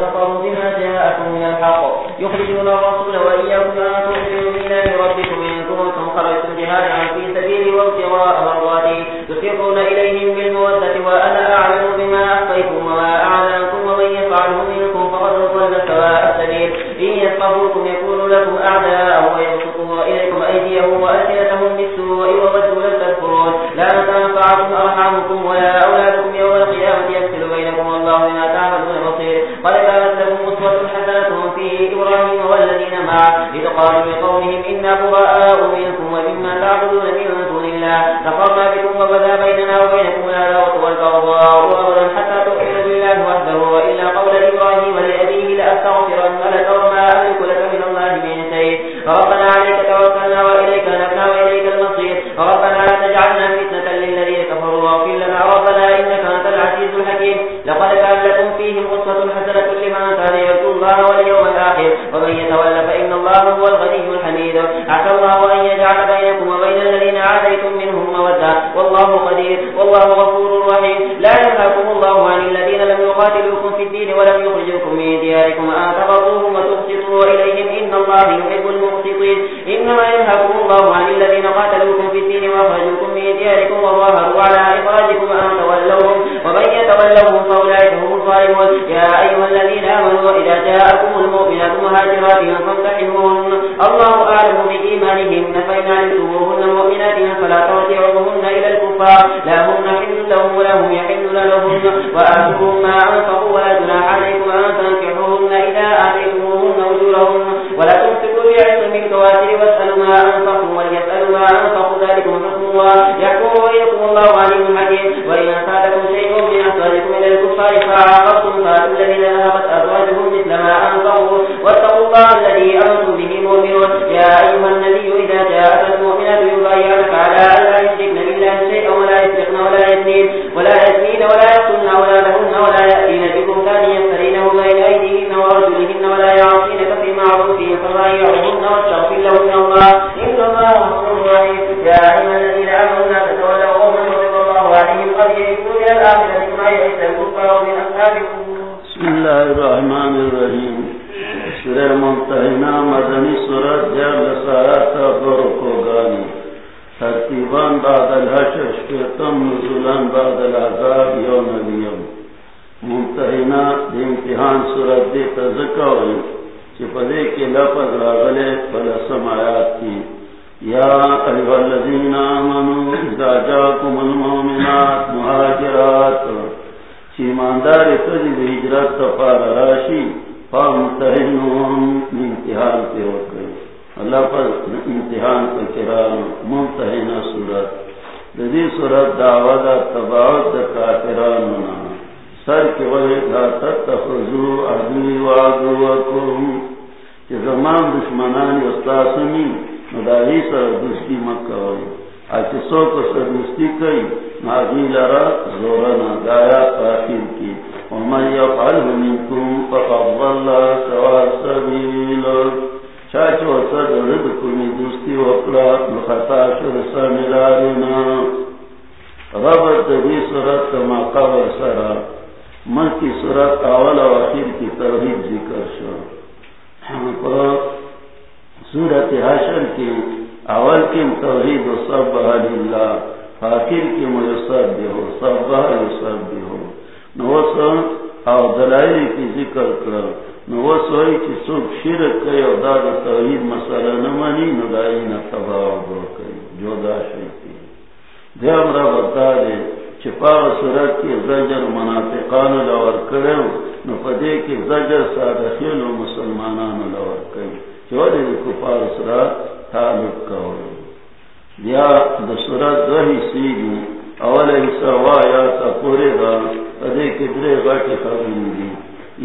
كفروا بما جاءكم من الحق يخرجون الرسول وإياكم أن تؤمنوا بالله ربكم إن كنتم خرجتم جهادا في سبيلي وابتغاء مرضاتي تسيقون إليهم بالمودة وأنا أعلم بما أخفيتم وما أعلنكم ومن يفعله منكم فقد ضل سواء السبيل. إن يصفروكم يكونوا لكم أعداء ويبسطوا إليكم أيديهم وألسنتهم بالسوء وودوا لن تذكرون لا تنفعكم أرحامكم والذين إذ قالوا لقومهم إنا براء منكم ومما تعبدون من دون الله. كفرنا بكم وبدا بيننا وبينكم العداوة والبغضاء أبدا حتى تؤمنوا بالله وحده. وإلا قول إبراهيم لأبيه لأستغفرن لك وما أملك لك من الله من شيء. فربنا عليك توكلنا الذين لم يقاتلوكم في الدين ولم يخرجوكم من دياركم أن تبروهم وتقسطوا إليهم إن الله يحب المقسطين إنما ينهاكم الله عن الذين قاتلوكم في الدين وأخرجوكم من دياركم وظاهروا على إخراجكم أن تولوهم ومن يتولوهم فأولئك هم الظالمون يا أيها الذين آمنوا إذا جاءكم المؤمنات مهاجرات فامتحنوهن الله أعلم بإيمانهن فإن علمتموهن مؤمنات فلا ترجعوهن إلى الكفار لا هن حل لهم ولا هم يحلون لهن ما أنفقوا ولا جناح عليكم أن تنكحوهن إذا آتيتموهن أجورهن. ولا تمسكوا بعصم الكواتر واسألوا ما أنفقوا وليسألوا ما أنفقوا، ذلكم حكم الله. يحكم بينكم الله عليم حكيم. وإن أفادكم شيء من أسوالكم إلى الكفار فعاقبتم فاتوا الذين ذهبت أزواجهم مثل ما أنفقوا. واتقوا الله الذي أنتم به مؤمنون. يا أيها النبي إذا جاءك المؤمنات يبايعنك على أن لا يشركن بالله شيئا ولا يسرقن ولا يزنين ولا يزنين ولا يقتلن أولادهن ولا يأتين ببهتان يفترينه بين أيديهن وأرجلهن ولا يعصينك في معروف فبايعهن واستغفر لهن الله. إن الله غفور رحيم. يا أيها الذين آمنوا لا تتولوا قوما غضب الله عليهم قد يئسوا إلى الآخرة ما يئس الكفار من أصحابكم. بسم الله الرحمن الرحيم. سورہ ممتحنہ مدنی سورت جب لسایات برکو گانی ترتیبان بعد الحشر شکرتم نزولان بعد العذاب یو نبیم ممتحنہ دی امتحان سورت دی تذکوئی چپدے کے لفظ راغلے فلسم آیات کی۔ یا ایوہ الذین آمنوا اذا جاکم المومنات مہاجرات چیماندار تجد ہجرت تفار راشی فامتحنون امتحان پہ ہو گئی اللہ پر امتحان پہ کرام ممتحنہ صورت جدی صورت دعوت تباوت کافران منا سر کے وجہ تھا تتخذو عدوی وعدوکم کہ زمان دشمنان استاسمی مداہی سر دوستی مکہ ہوئی آچے اچھا سو کو سر دوستی کئی، ماضی لرا زورنا گایا تاخیر کی. ومن يفعله منكم فقد ضل سواء السبيل چاچو سر ردکمی دوستی وقلا مخطا شر ساملارنا ربط دی صورت ما قبر سرا. من کی صورت اول و اخیر کی ترغیب ذکر شو۔ صورت حشر کی اول کی توحید و سب للہ آخر کی میسر بھی ہو، سب یوسر بھی ہو۔ نو نوسن او دلائل کی ذکر کر نوسوئی کی سب شرک کئی او داد توحید مسئلہ نمانی ندائی نتباہ دو کئی جو دا شرکی دے امرا بتا دے چپا صورت کی زجر منافقان لور کرو نفدے کی زجر صادقین و مسلمانان لور کئی چوڑے کفار صورت تعلق کرو یا دسورت دو حصی دی، اول حصہ وایا تا پورے دا ادے کدرے غاٹی خبریں دی۔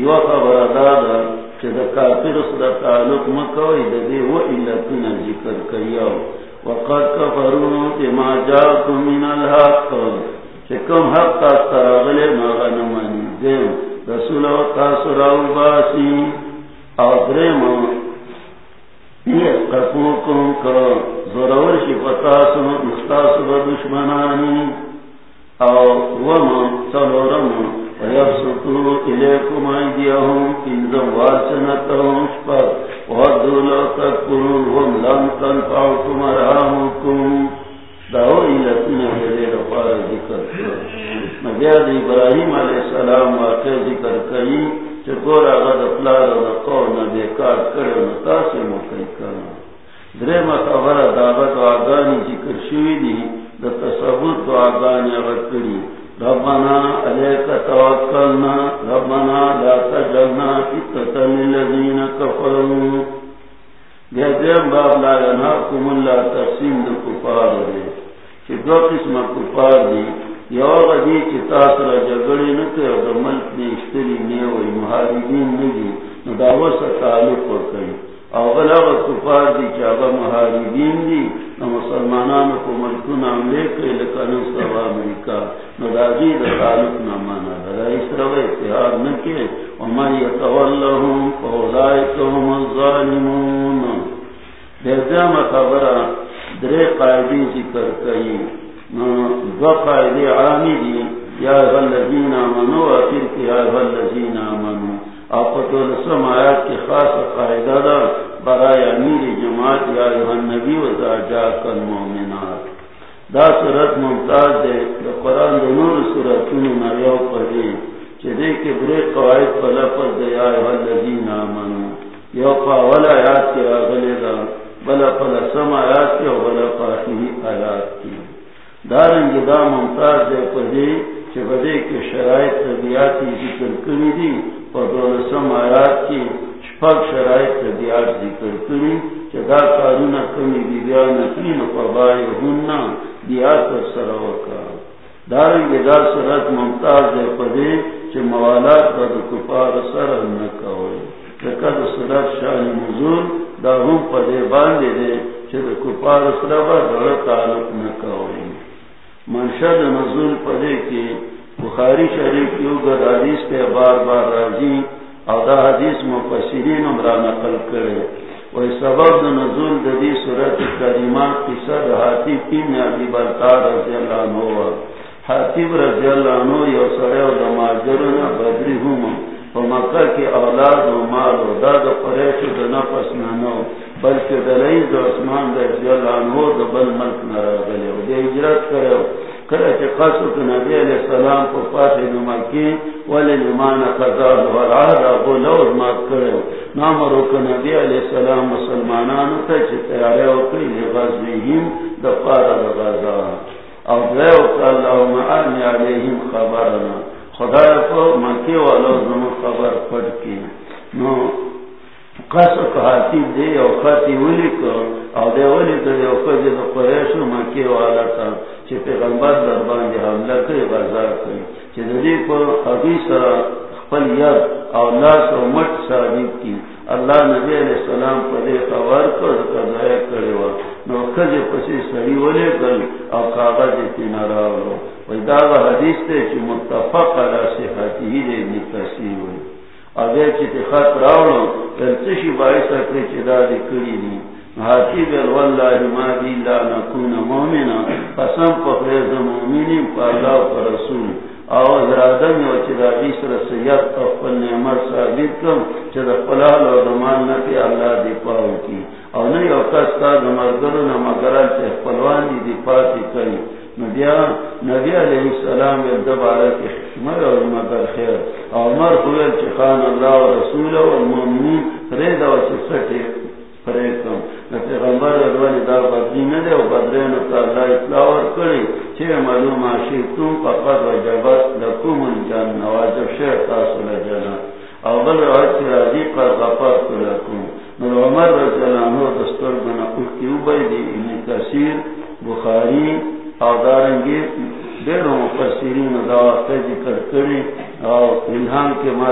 یو خبر دادا کہ دا کافر صدا تعلق مکوئی دا دے و علتنا ذکر کریاو وقد کفرون بما جاکم من الحق۔ کہ کم حق تا سراغلے ماغا نمانی دیم، رسول و تاثر او باسی. او درم یہ قفوکم کرو زورور شی پتاسم مستاسب دشمنانی. او وما صلورم ویبسطو الیکم ایدیهم پینزم واچنتهم شپر ودو لو تکرون هم لم تنفعكم ارحامكم داو علتنا جلے رفار ذکر نبیاد ابراہیم علیہ السلام واقع ذکر کئی چکور آغا دفلار و دقور نبیکار کرے نتاسی موقعی کرنا درے مطابر دعوت و آگانی ذکر شوی دی دا تصبت و آگانی اگر کری ربنا علیک توکلنا، ربنا لا تجلنا فتتن لذین کفرون دیدیم باب لا یناکم اللہ تقسیم دا کفار دے چی دو قسم کفار دی یو غدی چی تاثر جگڑی نکے و دا ملک دی اشتری نیوی محاربین نگی نو دا وسا تعلق ورکی او غلغ کفار دی چاگا محاربین دی، نو مسلمانان کو ملکون عملے کئی لکنو سوا امریکا نو دا جی دا تعلق نمانا دا اس رو اتحاد نکے ومن یتولہم فوزائکہم الظالمون۔ دیزیم خبرہ درے قائدی ذکر کئی دو قائدی عامی دی یا غلزین آمنو اپیر کی یا غلزین آمنو. اپتول سم آیات کی خاص قائدہ دا برای امیر جماعت یا ایوان نبی و دا جاک المومنات دا سورت ممتاز دے دا قرآن دا نور سورتون نریو پڑی چی دے کے برے قوائد پا لفظ دا یا ایوان لذین آمنو. یو پا آیات کی آگلے دا بلا پا لسم آیات کی و بلا پا ہی آیات کی دارنگی دا ممتاز دے پڑی چی بدے کے شرائط طبیعاتی ذکر کری دی پدولسم آیات کی شپک شرائط طبیعات ذکر کری چدا کارونا کمی بیبیا نکین پبائی ہننا دیات و سروکا دارنگی دا سرت ممتاز دے پدے چی موالات با دا کپار سر نکوئی لکا دا سرت شان مزور دا ہم پدے باندے دے چی دا کپار سر با دا تعلق نکوئی منشد نزول پدے کی بخاری شریف کی اگر حدیث پہ بار بار راضی اور دا حدیث مفسرین امرا نقل کرے۔ وہ سبب نزول ددی صورت کریمہ قصہ ہاتھی تین ابی برتا رضی اللہ عنہ۔ حاتب رضی اللہ عنہ یو سڑے و دماجرنا بدری ہوں و مکہ کی اولاد و مال و داد و قریش و نفس نانو، بلکہ دلائز و عثمان رضی اللہ عنہ دا بل ملک نرا و دے اجرت کرے و کرے کہ قصر تو نبی علیہ السلام کو پاتے نمکی، ولی لمان قضاد و العہد ابو لوز مات کرے و نامرو کہ نبی علیہ السلام مسلمانانو تا چی تیارے و کئی لغزویہم دفار غزا۔ او دیو کہ اللہم آنی علیہم خبرنا۔ خدا کو مکی والا زمو خبر پڑ کی. نو قصر کہاتی دے او خاتی ولی کو او دے ولی کو دے او خاتی دے قریشو مکی والا تا چی پیغمبر در باندی حملہ کری غزا کری چی دی پر حدیث خپل ید او لاس و مٹ ثابت کی. اللہ نبی علیہ السلام پر دے خبر کر قضائے کرے وا نو خج پسی سڑی ولے او کاغذ تینا راولو ویدا حدیث تے چی متفق صحتی ہی دے ابن کثیر ہوئی اگر چی تی خط راولو باعث اکری چی دا دی۔ ما دی لا نکون مومنا قسم پخریز مومنیم پا اللہ و پا رسول۔ او یو چی دا نعمت ثابت کم، چی دا پلال و دمان نکی اللہ دی پاو کی۔ او نی او کستا دا مرگرو نمگرال چی پلوان دی دی پاتی کری نبی علیہ السلام یې دوبارہ کی حکمت اور مگر خیر. او مر خویل چی خان اللہ و رسول و المؤمنین رید و چی سٹی فریقم پیغمبر ادوانی دا بدلی ندے و بدرین تا اللہ اطلاع ورکڑی چھے معلوم آشی تم فقط و جبت لکم الجن نواجب شیخ تاصل جنا او بل روایت کی راضی قد غفرت لکم نور عمر رضی اللہ عنہ دستور بنا اٹھتی اوبائی دی ابن کثیر بخاری او دارنگی دیرو مفسرین دعوات ذکر کری او الہام کے ما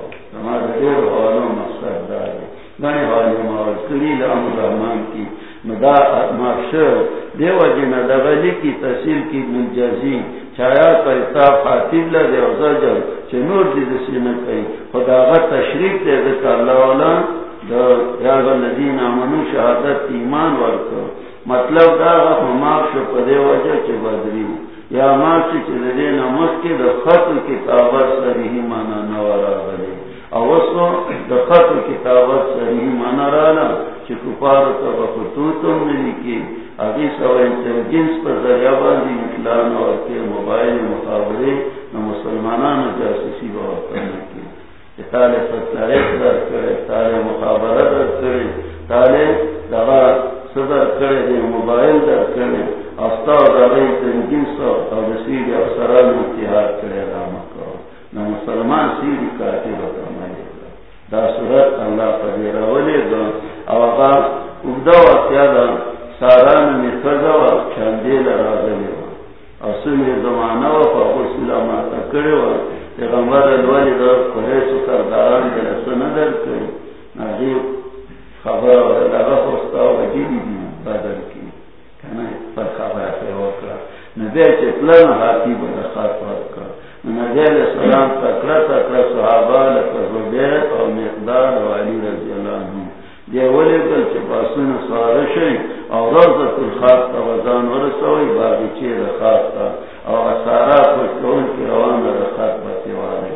ہمارے دیر والوں گنے والے رام رحمان کی مدا مقصد دیو جن دغلی کی تحصیل کی مجازی چھایا کرتا خاطب لدے او زجر چنور دی دسی خدا تشریف دے دکا اللہ والا دا یا غا آمنو شہادت ایمان ورکو مطلب دا شو پدے وجہ چھ بدری یا چھ چھ دے نمس کے دا خط کتابت سریحی مانا نوارا اوسو دا خط کتابت سریحی مانا رانا چھ کپار تا بخطوتم نلی کی ابھی سو انٹیلیجنس پر ذریعہ باندھی اطلاع اور کے موبائل مقابلے نہ مسلمانان جاسوسی بہت کرنے کی تالے ستارے در کرے تالے مقابلہ در کرے تالے دغا صدر کرے دے موبائل در کرے استا دغا انٹیلیجنس اور رسید افسران اتحاد کرے رامہ کرو نہ مسلمان سیدھی کاتی بتامائے دا صورت اللہ پر دے رولے گا او اگر اگدہ وقتیادہ ساران میں سزا و چاندے لرا گلے و اصول زمانہ و فاقو سلامہ تکڑے و پیغمبر الوالی در قریش و سرداران در سندر کری ناجیب خبر و لگا خوستا و جیدی دی بدر کی کنا پر خبر پر وکرا نبی چپلن حاتی بدا خط وکرا نبی علیہ السلام تکرا تکرا صحابہ لکر زبیر و مقدار و علی رضی اللہ عنہ یہ ولی گل چھ پاسون سوارشی او روزت الخاص تا وزان ورسوی باقی چی رخاص تا او اثارا پشتون کی روان رخاص باتیواری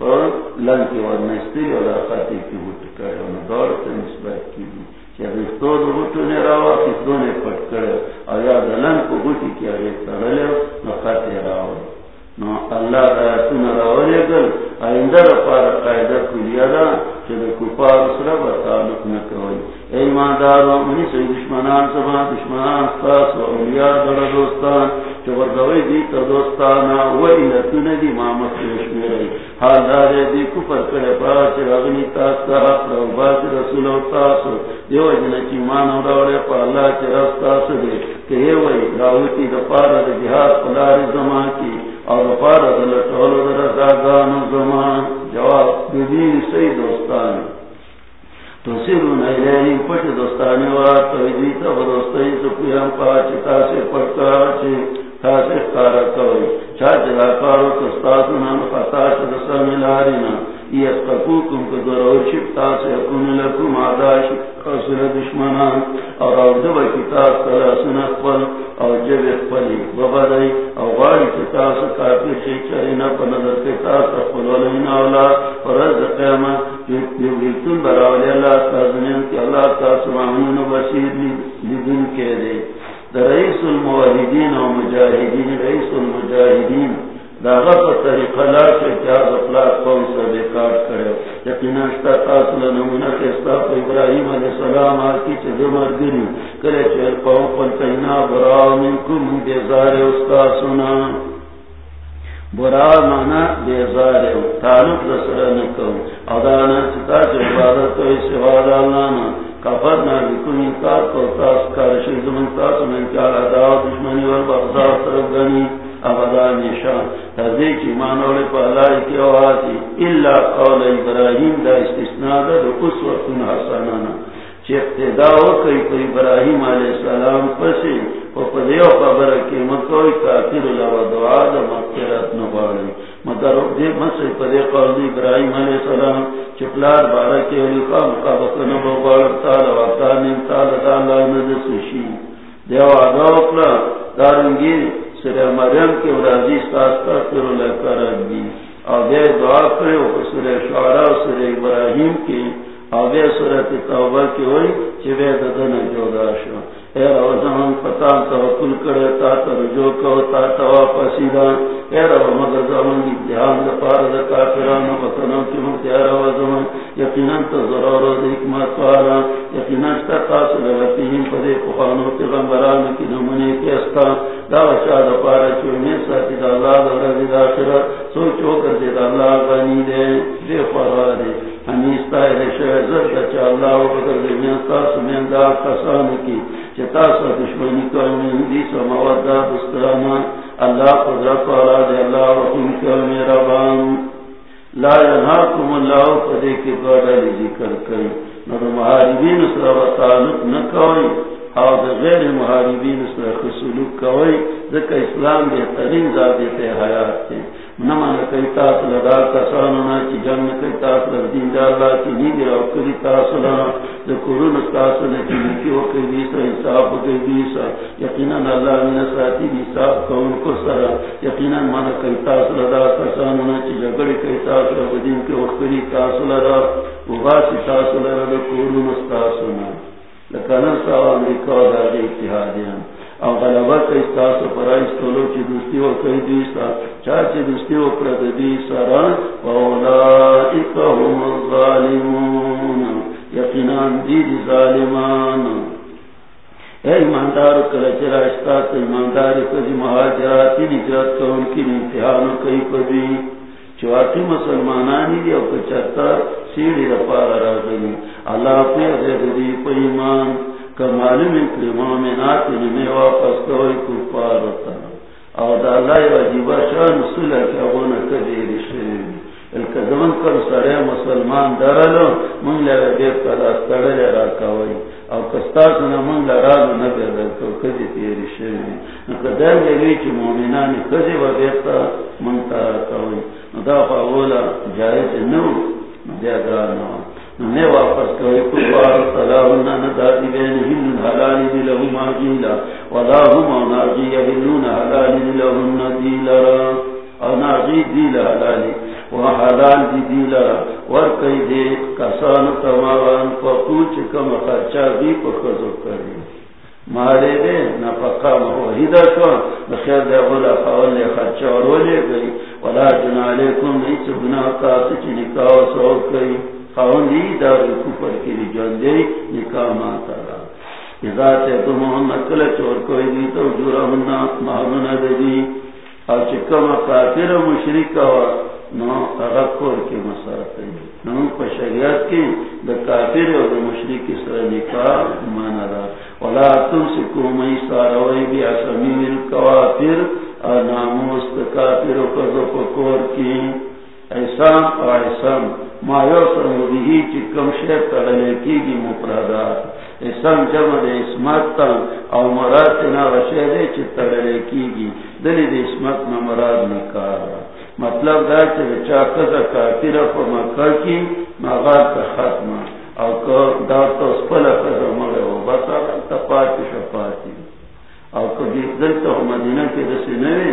لن کی ورنستلی و دا کی بوٹ کرے دور نسبت کی دی دو بوٹو پٹ کرے اور یا دلن کو بوٹی کی نو خاتی روا نو، اللہ گل آئندہ رفار قائدہ کلیا دا چلے کپار سرا بطالق نکوئی ایمان دارو منی سی دشمنان سبا دشمنان ستاس و اولیاء در دوستان چور دی حال دارے دی کفر کرے پاس رغنی تاستا حق رو باس رسول و تاسو. دیو مانو پا اللہ رستاسو کہ یہ وی راوتی جہاد پلار زمان کی. اور زمان. جواب سی دوستان. تو سرون ایلینی پٹ دوستانی وار تویدی تا دوستی پاچی تاسی پٹکا چی تاسی کارا کوئی چاچ راکارو تستاسونان خطا شد سمیلارینا یستقوکم کدرو شکتا سے اکن لکم آداش خسر دشمنان اور او اوزب کتاب تلاسن اقبل او جب اقبلی ببدائی او غاری کتاب سے کافی شیک چرینا تقبل ولین فرز قیامت براولی اللہ تازنین کی اللہ لدن کے دے۔ رئیس الموحدین و مجاہدین، رئیس المجاہدین طریقہ لا کیا غفلات قوم بیکار کرے۔ اشتا تاصل نمونہ ابراہیم علیہ السلام آکی دمر گری کرے قوم پل منکم بیزار سنا براو مانا بیزار تعلق رسر نکو ادانا چتا چھے عبادت و سواد آلانا کفر نا بکن انکار کو تاس کارشی زمن تاس من کار اداو دشمنی والبغضاء طرف گنی. ابدا نشان. تذی کی مانوڑے پہلائی کی آوازی اللہ قول ابراہیم دا استثناء دا دا قصوتن حسنانا چی اقتداؤ کئی کوئی ابراہیم علیہ السلام پسی و پدیو قبر کی مکوئی کافر اللہ و دعا دا مقترات نباڑی مگر دی مسی پدی قول ابراہیم علیہ السلام چپلار بارا کی علی قام قابق نبو بارتا لوقتا نمتا لتا اللہ ندسوشی دیو آدھا اکلا دارنگی سر مریم کے راضی ساستا پھر لکر دی اور بے دعا کرے سر شعرا سر ابراہیم کی آبے صورت توبہ کی ہوئی چوے ددن جودا شو۔ اے رو زمان پتان توکل کرے تا تر جو کو تا توا پسیدا اے رو مگر زمان دی دا پار دا کافران وطنوں کی مکتی اے رو زمان۔ یقینا تو ضرور دا حکمت والا۔ یقینا شتا تاصل رتیم پدے پخانو پیغمبران کی نمونی کیستا دا وچا دا پارا چونے ساتی دا اللہ دا رضی دا شرا سوچو چتا دشمنی کرنے ہندی سا دسترانا اللہ قدرت والا دے اللہ و ان کرنے ربان. لا ینہاکم اللہ پدے کے بڑا لی ذکر کئی نہ محاربین سر و تعلق نہ کوئی اور غیر محاربین سر خسلوک کوئی ذکر اسلام بہترین ذاتیت حیات کے نمان کئی تاس لدا کسانونا چی جن کئی تاس لدین دا کی نیدی رو کری تاس لنا ذکرون تاس لکی لکی کئی دیسا انصاف کئی دیسا یقینا اللہ من ساتی دیسا کون کو سرا یقینا من کئی تاس لدا کسانونا چی جگڑی کئی تاس لدین کی و کری تاس لدا و غاسی تاس لدا ذکرون تاس سا امریکا دا اتحادیان او غلبہ کئی ستاسو چی دوستی چا چی دوستی هم الظالمون. یقینان ظالمان. اے ایماندار کلچ راشتا تا ایماندار کجی مہاجراتی نجرت کی امتحانو کئی پدی چواتی مسلمانانی دی او سیڑی رپار را گئی اللہ پی عزیز دی ایمان. کمال میں کلمہ میں ناتی نمی واپس کوئی کفار ہوتا او دا اللہ واجیبہ شان صلح کیا غونا کدیر شوی الکا زمن کر سرے مسلمان درلو من لگا دیر کلا سترل راکاوی او کستاسنا من لرالو نبی دلکو کدی تیر شوی نکا در جوی چی مومنانی کدی و بیتا من تارکاوی دا پاولا جائز نو جاگران نو نے واپس کوئی کفار صلاحنا ندادی بین ہن حلال دی لہم آجیلا ولا ہم ناجی یہلون حلال دی لہم ندیلا او ناجی دیل حلالی و حلال دی دیلا ورکی دے کسان تماران پاکوچ کم خرچا دی پخزو کری مارے دے نفقا موحیدہ شو بخیر دے غلا قول لے خرچا ورولے گئی. ولا جنالیکم نیچ بنا قاسچ نکاو سو کئی. خاوندی دار کفر کی رجان دے نکاح ماتا را اذا تے تو محمد کل چور کوئی دی تو جورا ہننا محمنا دی اور چکم کافر مشرک ہوا، نو اغکور کی مسارت ہے۔ نو پا شریعت کی دا کافر اور دا مشرک سر نکاح مانا دا۔ ولا تم سکو مئی ساروئی بی اسمین الکوافر اور ناموس دا کافر و قضو پکور کی۔ ایسان اور ایسان ما یوسر مدهی چی کم شیف تغلی کی گی مفردات اسم جمع دے اسمت تا او مراد تنا غشی دے چی تغلی کی گی دلی دے اسمت نا مراد نکار. مطلب دا چی چا کتا کافی را پا مکر کی مغاد تا ختم. او که دا تا سپلا کتا مغی و بسا تا پاتی شپاتی. او که جی دل تا مدینه کی دسی نوی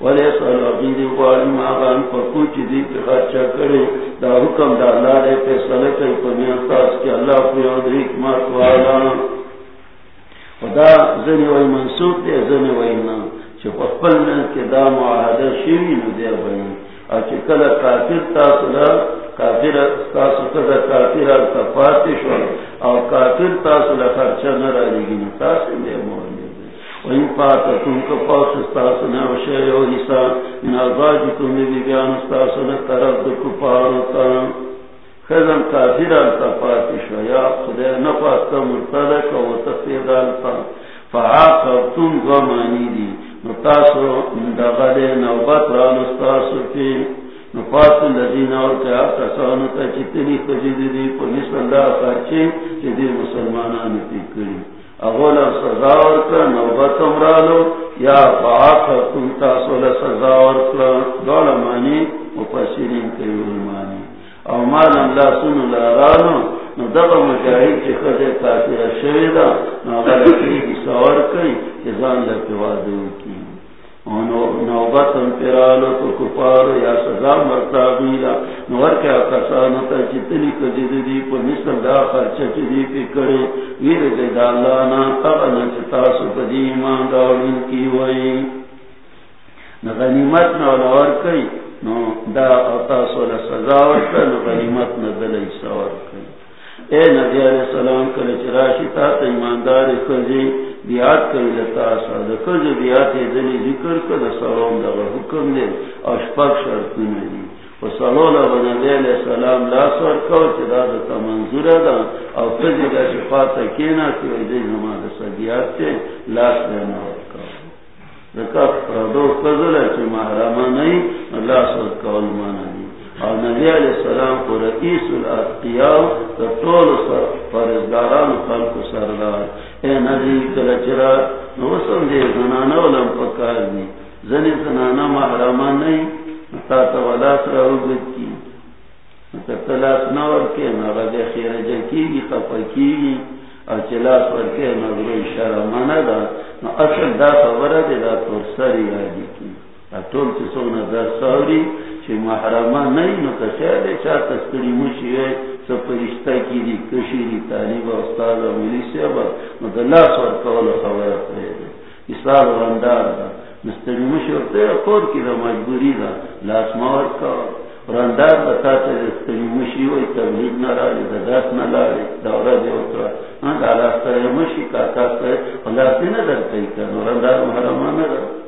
ولی سال عقیدی غالیم آغان پا کوچی دی پی خرچا کرے۔ دا حکم دا اللہ دے پی سلکی پا میاستاس کی اللہ پی یاد حکمت والا۔ خدا زنی وی منصوب دے، زنی وی نا۔ چو پپل من کے دا معاہدہ شیوی نو دے بنی۔ او چی کل کافر تاسو کافر تاسو کل کافر آلتا پاتی شو۔ او کافر تاسو دا خرچا نرا لگی دے مورنی وین پاتا تم کا پاس من تم بی بیان خزم کافر آلتا پاتی شو یا خدای نفاستا مرتدک و آلتا فعاقبتم غمانی دی نتاسو دغده نوبت را کی نفاس الذین اور کیا کسانو تا چتنی خجید دی اللہ خرچی تی کری اغول سزا ورکا نوبت امرالو یا باق کن تاسول سزا ورکا دول مانی مپسرین کیول مانی او مال اللہ سنو لارانو نو دغا مجاہد چی خد کافر شویدہ نو غلقی سوار کئی ازان لکی وادو کی نوبت پیرالو تو کفارو یا سزا مرتا بیلا نور کیا کسانو تا چتنی کجد دی پا مثل دا خرچا چی دی پی کرے. ویر زید اللہ نا قبنا چتاسو پا دی ایمان داولین کی وئی نغنیمت نولور کئی نو دا اتاسو لسزا ورکا نغنیمت ندلی سور کئی اے نبی علیہ السلام کل چراشی تا تا ایماندار خزی بیات کئی لتا سا دا خز بیات دلی ذکر کر دا سلام دا حکم دے اشپاک شرطی ندی و سلول و نبی علیہ السلام لا سور کو چی دا دا تا منظور دا او خزی دا شفاتا کینا کی ویدی نما دا سا بیات تے لاس دینا ورکا دکا دو خزل چی محرما نئی لا سور کول مانا دی اور نبی علیہ السلام کو رئیس طول سر فرزداران خلق سردار۔ اے نبی کلچرا نوسم دے زنانا علم پکار دی۔ زنی زنانا محرمان نہیں، تا تولاس را اگد کی۔ تا تلاس نور کے نغد خیر جکی گی خفا کی گی اور چلاس ور کے نغروی شرمانا دا۔ نو اصل دا خبر دے دا تور سری آدی کی۔ طول چسو نظر سوری چی محرما نئی نو کسیاده چا تسکری مشی وی سا پرشتا کی دی کشی استاد و ملیسی با نو مشی وقتی خود کی دا مجبوری دا لاس مور کول رندار دا تا مشی وی تبلیغ نرالی دا دست نلالی دورا دی اترا دا لاستر مشی کاکاستر خلاصی ندر کئی کن رندار محرما ندر دغرنگی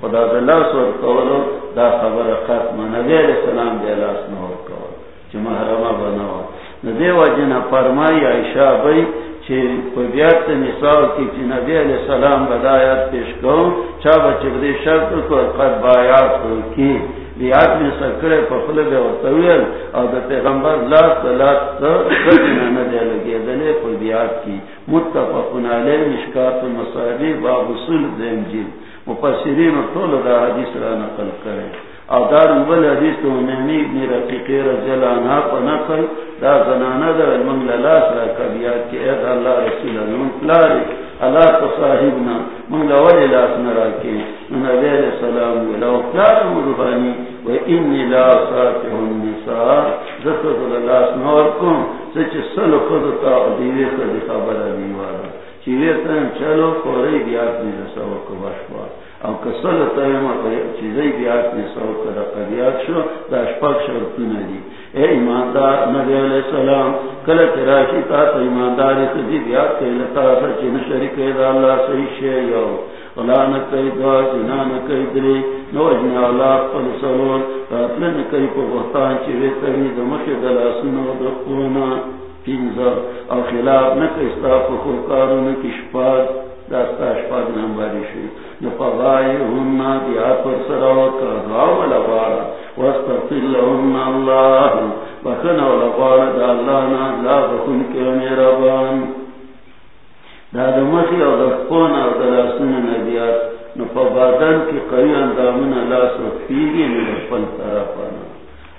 خدا دلا سور قولو دا خبر ختم نبی علیہ السلام دے لاس نور کول چی محرمہ بناو نبی وجنہ فرمائی عائشہ بھئی چی پبیات نساو کی چی نبی علیہ السلام بدایات پیش کون چا بچک دی شرط کو قد بایات کو کی بیات میں سکرے پفل بے ورطویل او دا پیغمبر لاس دا لاس دا خدنا ندے لگے دلے پبیات کی متفقن علی مشکات المصابی باب سل دیم جیل مفسرین طول دا حدیث را نقل کرے. او دار مبل حدیث تو نمی ابن رقیقی رضی اللہ عنہ پا نقل دا زنانہ دا المنگ للاس را کبیات کی اید اللہ رسول اللہ پلاری، اللہ تصاحبنا منگ لولی لاس نراکی نبی علیہ السلام ولو پلار مربانی و انی لا صافح النساء ذکر للاس نورکم سچ سلو خودتا دیوی خود خبر دیوارا چیوی تن چلو خوری بیات نیزا کو باشوا او کسل تایما چیزی بیات نیزا کدا قبیات شو دا اشپاک شرطو ندی اے ایماندار نبی علیہ السلام کل تراشی تا تا ایمانداری تجی بیات کئی لتا سا چین شرک دا اللہ صحیح شے یو. غلا نکئی دوا جنا نکئی دری نو نوجن اولاد پل سلون راتل نکئی پا بختان چیوی تری دمشی دلا سنو دخونا پینزا او خلاف نکا استاف و خلقارو نکی شپاد داستا شپاد نمباری شوی نپا غائی دیا پر سراوکا دعاو لبارا واستغفر لهم اللہ. بخن و لبارا دا اللہ نا لا بخن کے میرا بان دا دمخی او دفقون او دلاسون نبیات. نپا کی قوی اندامن اللہ سفیگی نلفل طرفانا.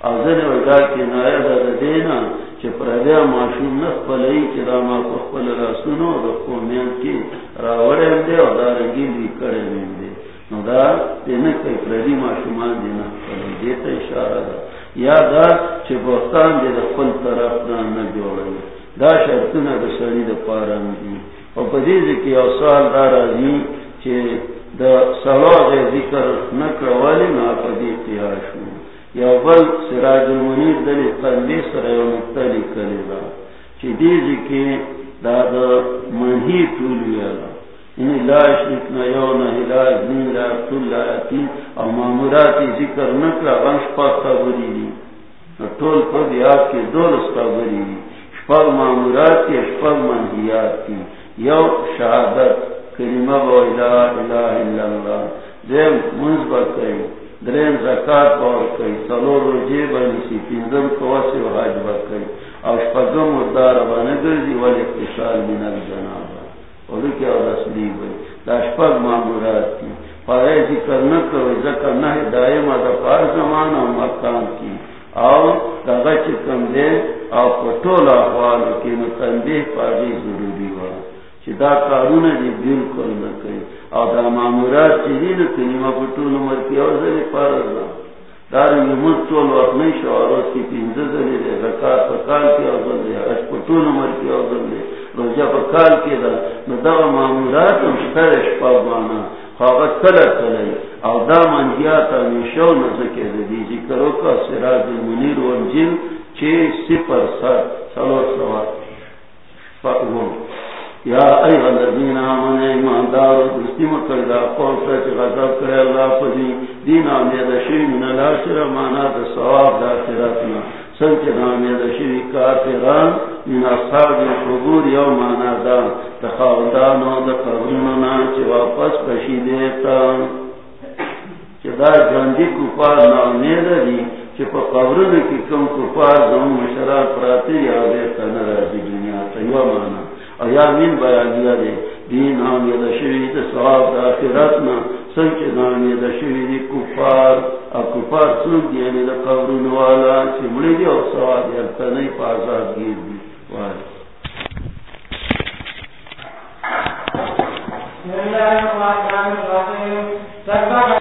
او زن ودا کی نایا دا دینا چه پردیا معشوم نخ پلئی چه دا ما پخپل راسونو دا قومیان کی راوڑیم دے او دا رگیل بھی کریم دے نو دا دینا کئی پردی معشومان دی نخ پلئی دیتا اشارہ دا یا دا چه بختان دے دا قل طرف دا نجوڑی دا شرطنا دا سری دا پارم دی او پدیز کی او سال دا رازی چه دا سلاغ ذکر نکروالی نا پدی قیاشو یا بل سراج المنیر دلی قندی سر یو مقتلی کلی دا. چی دیزی کی دا دا منحی لا شرکنا یو نهی لا لا اقتل لا او معمولاتی ذکر نکلا غن دی. طول پر کے دول دی. معمولات کی منحیات کی یو شہادت، کلمہ با الہ الہ اللہ. دیم منز درین زکاة باور کئی سلو رجی بنیسی پینزم قواسی و حاج بکئی او شپاقم مردار بانگر دی ولی اقتصال من الجناب کیا رسلی ہوئی داشپگ معمورات کی پارے ذکر نہ کرو ذکر نہ دائم دا پار زمان اور مکان کی اور دغا چکم دے اور پٹول احوال کی نتندے پاگی ضروری ہوا چدا کارون دی بالکل نہ کئی. اور دا معمورات چیزی نہ کلمہ پٹول عمر کی اور ذری پار ازا دار یمت چول وقت نہیں شوارات کی پینزہ ذری دے رکات پکال کی اور ذری حج پٹول عمر کی اور ذری روزہ پکال کے دا. نو دا معمولات ہم شکرش پاوانا خوابت کلا کلائی او دا منجیات ہمیشو نزکے دا دیزی جی کرو کا سراج المنیر و انجل چھ سپر سر. سلو سوات فقبو یا ایها الذین آمنوا ایمان دار دستی مکر دا قول سچ غضب کرے اللہ پدی دین آمید شوی من الاشر مانا دا ثواب دا خیراتنا سنچ نامی دا شوی کافران من اصحاب القبور یو مانا دا تخاوندان تخاودانو دا قبرننا چی واپس پشی دیتا چی دا جاندی کپار نامی دا دی، چی پا قبرن کی کم کپار دا مشرات پراتی یا دیتا نرازی دنیا تا، یو مانا ایا من بیانیا دے. دین نام یہ شری تے ثواب دا اخرتنا سنچ نام یہ شری دی کفار. ا کفار سن دی نے دا قبر نوالا. سمڑی دی او ثواب یہ تنی پازا گیر دی. وای اللہ الرحمن الرحیم.